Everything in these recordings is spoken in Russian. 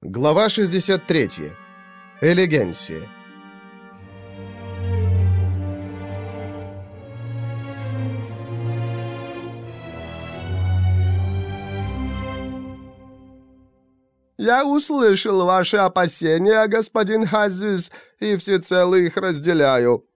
Глава 63. Элегенсия. «Я услышал ваши опасения, господин Хазис, и всецело их разделяю».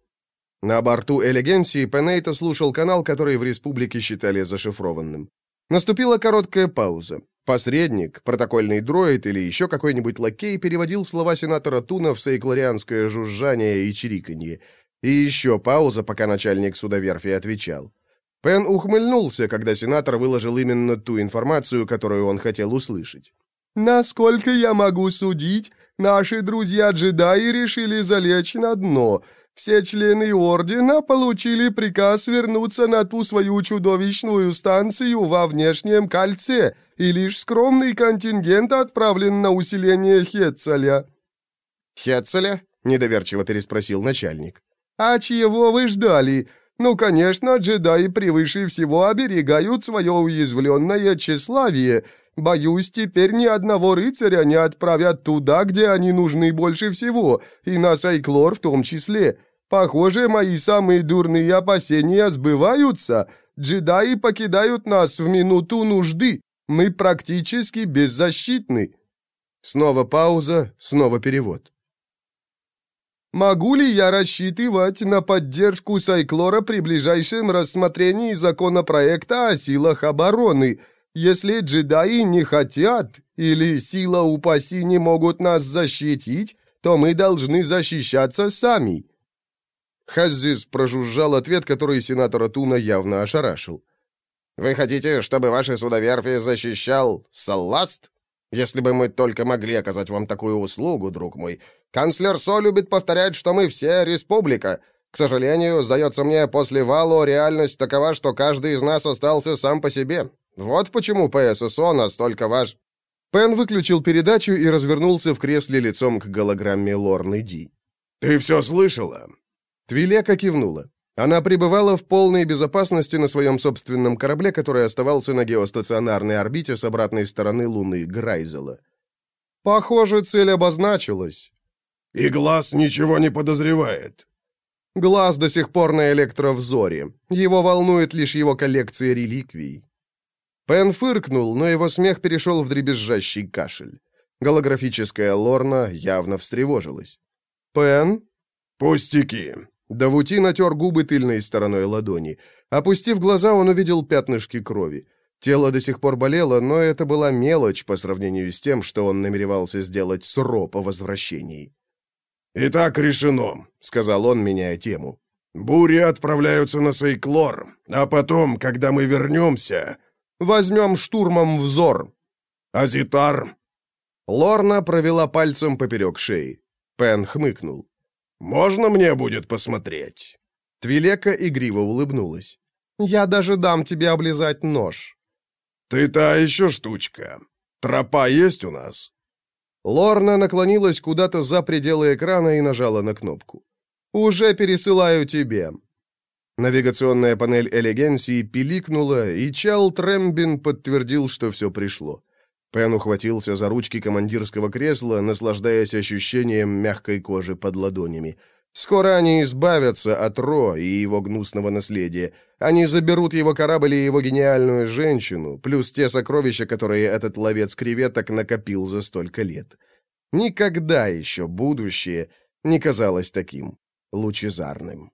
На борту Элегенсии Пенейта слушал канал, который в республике считали зашифрованным. Наступила короткая пауза. Посредник, протокольный дроид или еще какой-нибудь лакей переводил слова сенатора Туна в сейкларианское жужжание и чириканье. И еще пауза, пока начальник судоверфи отвечал. Пен ухмыльнулся, когда сенатор выложил именно ту информацию, которую он хотел услышать. «Насколько я могу судить, наши друзья-джедаи решили залечь на дно. Все члены Ордена получили приказ вернуться на ту свою чудовищную станцию во внешнем кольце, и лишь скромный контингент отправлен на усиление Хетцеля». «Хетцеля?» — недоверчиво переспросил начальник. «А чего вы ждали? Ну, конечно, джедаи превыше всего оберегают свое уязвленное тщеславие. Боюсь, теперь ни одного рыцаря не отправят туда, где они нужны больше всего, и на Сайклор в том числе. Похоже, мои самые дурные опасения сбываются. Джедаи покидают нас в минуту нужды. Мы практически беззащитны». Снова пауза, снова перевод. Могу ли я рассчитывать на поддержку Сайклора при ближайшем рассмотрении законопроекта о силах обороны, если джедаи не хотят или сила упаси не могут нас защитить, то мы должны защищаться сами?» Хаззис прожужжал ответ, который сенатора Туна явно ошарашил. «Вы хотите, чтобы ваши судоверфи защищал Салласт? Если бы мы только могли оказать вам такую услугу, друг мой, Канцлер Со любит повторять, что мы все республика. К сожалению, сдается мне, после Вало реальность такова, что каждый из нас остался сам по себе. Вот почему ПССО настолько важ...» Пен выключил передачу и развернулся в кресле лицом к голограмме Лорны Ди. «Ты все слышала?» Твилека кивнула. Она пребывала в полной безопасности на своем собственном корабле, который оставался на геостационарной орбите с обратной стороны Луны Грайзела. «Похоже, цель обозначилась. «И глаз ничего не подозревает». Глаз до сих пор на электровзоре. Его волнует лишь его коллекция реликвий. Пен фыркнул, но его смех перешел в дребезжащий кашель. Голографическая Лорна явно встревожилась. «Пен?» «Пустяки». Давути натер губы тыльной стороной ладони. Опустив глаза, он увидел пятнышки крови. Тело до сих пор болело, но это была мелочь по сравнению с тем, что он намеревался сделать с Ро по возвращении. «Итак решено», — сказал он, меняя тему. «Бури отправляются на Сейклор, а потом, когда мы вернемся...» «Возьмем штурмом взор». «Азитар?» Лорна провела пальцем поперек шеи. Пен хмыкнул. «Можно мне будет посмотреть?» Твилека игриво улыбнулась. «Я даже дам тебе облизать нож». «Ты та еще штучка. Тропа есть у нас?» Лорна наклонилась куда-то за пределы экрана и нажала на кнопку. «Уже пересылаю тебе». Навигационная панель Элегенсии пиликнула, и Чал Трембин подтвердил, что все пришло. Пен ухватился за ручки командирского кресла, наслаждаясь ощущением мягкой кожи под ладонями. Скоро они избавятся от Ро и его гнусного наследия. Они заберут его корабль и его гениальную женщину, плюс те сокровища, которые этот ловец креветок накопил за столько лет. Никогда еще будущее не казалось таким лучезарным.